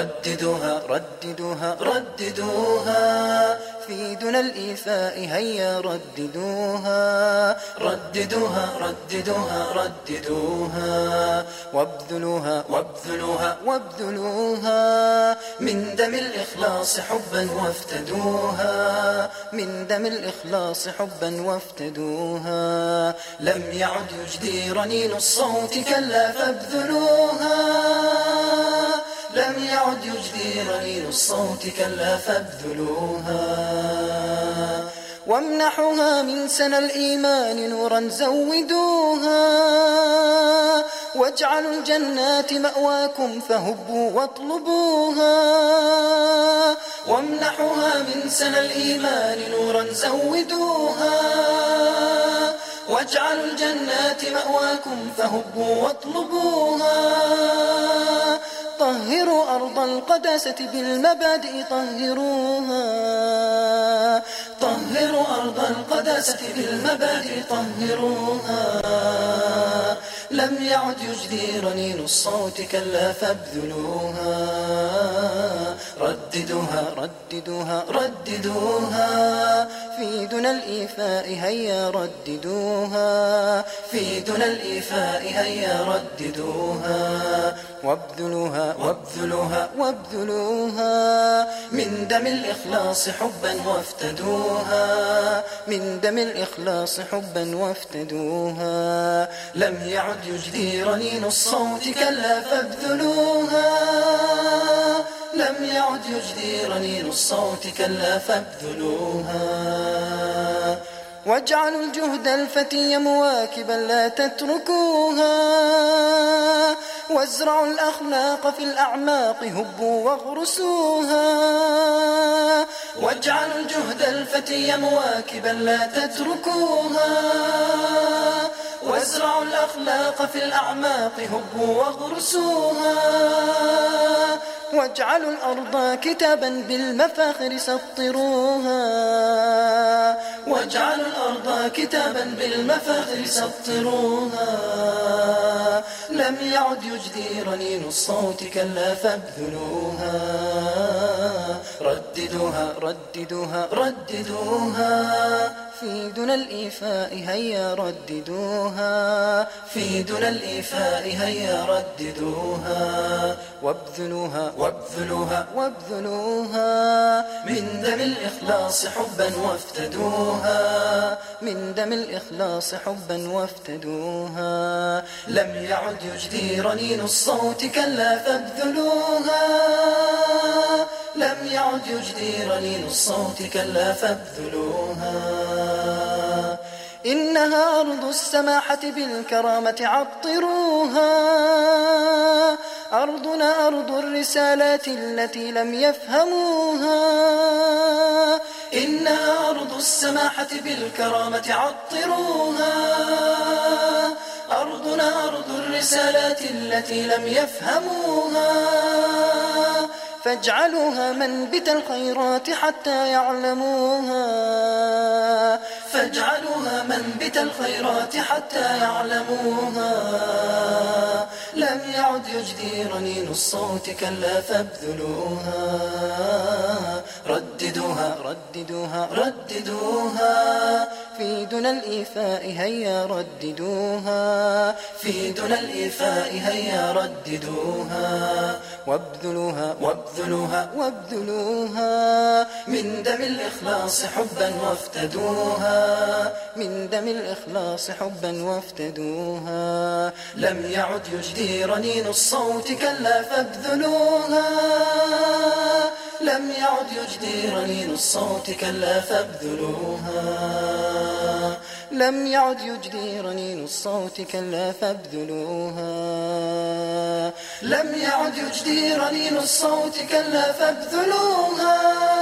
رددوها رددوها رددوها. في دون الإيفاء هيا رددوها. رددوها رددوها رددوها. وابذلوها وابذلوها وابذلوها. من دم الإخلاص حبا وافتدوها. من دم الإخلاص حبا وافتدوها. لم يعد يجدي رنين الصوت كلا فابذلوها. لم يعد يجدي رنين الصوت كلا فابذلوها. وامنحها من سنى الإيمان نورا زودوها. واجعلوا الجنات مأواكم فهبوا واطلبوها. وامنحها من سنى الإيمان نورا زودوها. واجعلوا الجنات مأواكم فهبوا واطلبوها. طهروا أرض القداسة بالمبادئ طهروها. طهروا أرض القداسة بالمبادئ طهروها. لم يعد يجدي رنين الصوت كلا فابذلوها. رددوها رددوها رددوها. في دون الإيفاء هيا رددوها. في دون الإيفاء هيا رددوها. وابذلوها وابذلوها وابذلوها. من دم الإخلاص حبا وافتدوها. من دم الإخلاص حبا وافتدوها. لم يعد يجدي رنين الصوت كلا فابذلوها. لم يعد يجدي رنين الصوت كلا فابذلوها. واجعلوا الجهد الفتي مواكبا لا تتركوها. وازرعوا الأخلاق في الأعماق هبوا واغرسوها. واجعلوا الجهد الفتي مواكبا لا تتركوها. وازرعوا الأخلاق في الأعماق هبوا واغرسوها. واجعلوا الأرض كتابا بالمفاخر سطروها. واجعلوا الأرض كتابا بالمفاخر سطروها. لم يعد يجدي رنين الصوت كلا فابذلوها. رددوها رددوها رددوها. في دون الإيفاء هيا رددوها. في دون الإيفاء هيا رددوها. وابذلوها وابذلوها وابذلوها. من دم الإخلاص حبا وافتدوها. من دم الإخلاص حبا وافتدوها. لم يعد يجدي رنين الصوت كلا فابذلوها. لم يعد يجدي رنين الصوت كلا فابذلوها. إنها أرض السماحة بالكرامة عطروها. أرضنا أرض الرسالات التي لم يفهموها. إنها أرض السماحة بالكرامة عطروها. أرضنا أرض الرسالات التي لم يفهموها. فاجعلوها منبت الخيرات حتى يعلموها. فاجعلوها منبت الخيرات حتى يعلموها. لم يعد يجدي رنين الصوت كلا فابذلوها. رددوها. رددوها. في دون الإيفاء هيا رددوها. في دون الإيفاء هيا رددوها. وابذلوها. وابذلوها. وابذلوها. من دم الإخلاص حبا وافتدوها. من دم الإخلاص حبا وافتدوها. لم يعد يجدي رنين الصوت كلا فابذلوها. لم يعد يجدي رنين الصوت كلا فابذلوها. لم يعد يجدي رنين الصوت كلا فابذلوها. لم يعد يجدي رنين الصوت كلا فابذلوها.